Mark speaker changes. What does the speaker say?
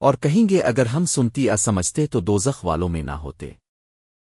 Speaker 1: اور کہیں گے اگر ہم سنتی یا سمجھتے تو دوزخ والوں میں نہ ہوتے۔